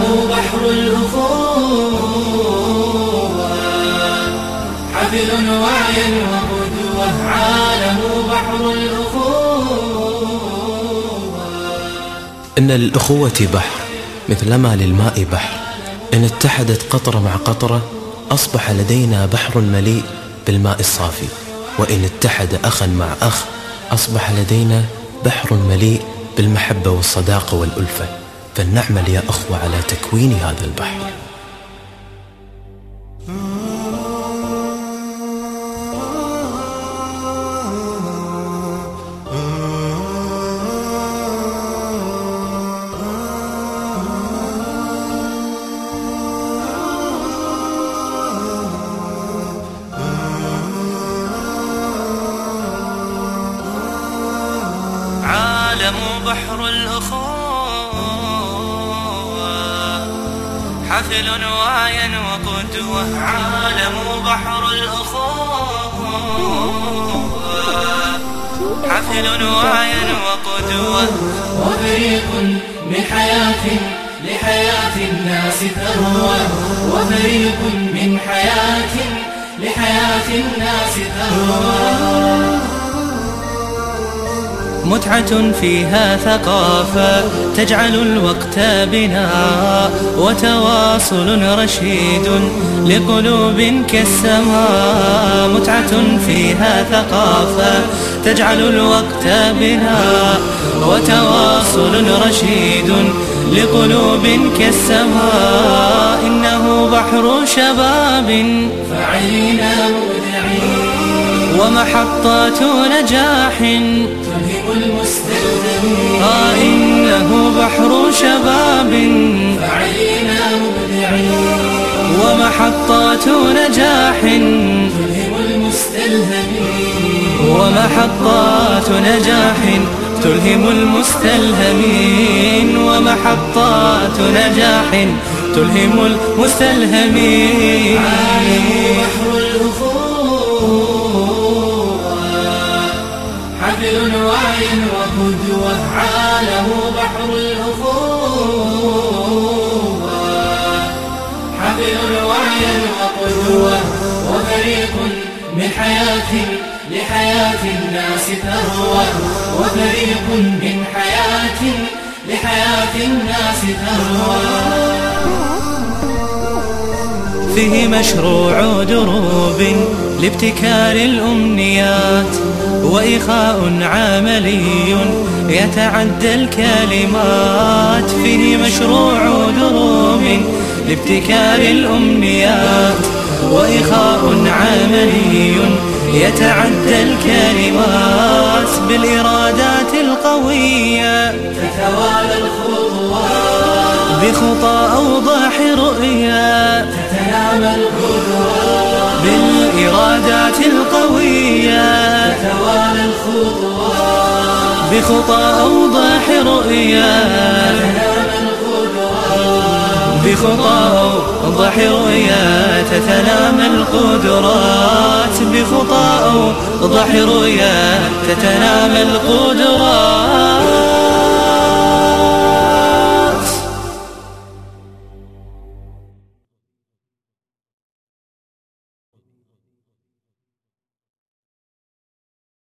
عالم بحر الأخوة حفل وعي وقدوة عالم بحر الأخوة إن للأخوة بحر مثلما للماء بحر. إن اتحدت قطرة مع قطرة أصبح لدينا بحر مليء بالماء الصافي. وإن اتحد أخا مع أخ أصبح لدينا بحر مليء بالمحبة والصداقة والألفة. فلنعمل يا أخوة على تكوين هذا البحر. عالم بحر الأخوة. حفل وعي وقدوة عالم بحر الأخوة. حفل وعي وقدوة. وفريق من حياة لحياة الناس ثروة وفريق من حياة لحياة الناس ثروة متعة فيها ثقافة تجعل الوقت بنا وتواصل رشيد لقلوب كالسماء. متعة فيها ثقافة تجعل الوقت بنا وتواصل رشيد لقلوب كالسماء. إنه بحر شباب فعلينا مبدعين ومحطات نجاح المستلزمين آه إنه بحر شباب. فعلينا مبدعين. ومحطات نجاح. تلهم المستلهمين. ومحطات نجاح. تلهم المستلهمين. ومحطات نجاح. تلهم المستلهمين. بحر الأخوة وقدوة وفريق من حياة لحياة الناس ثروة وفريق من حياة لحياة الناس ثروة فيه مشروع دروب لابتكار الأمنيات. وإخاء عملي يتعدى الكلمات. فيه مشروع دروب لابتكار الأمنيات. وإخاء عملي يتعدى الكلمات بالإرادات القوية. تتوالى الخطوات بخطى أوضح رؤيا تتنامى القدرات بالإرادات القوية. تتوالى الخطوات بخطى أوضح رؤيا. بخطى أوضح رؤيا. تتنامى القدرات. بخطى أوضح رؤيا. تتنامى القدرات.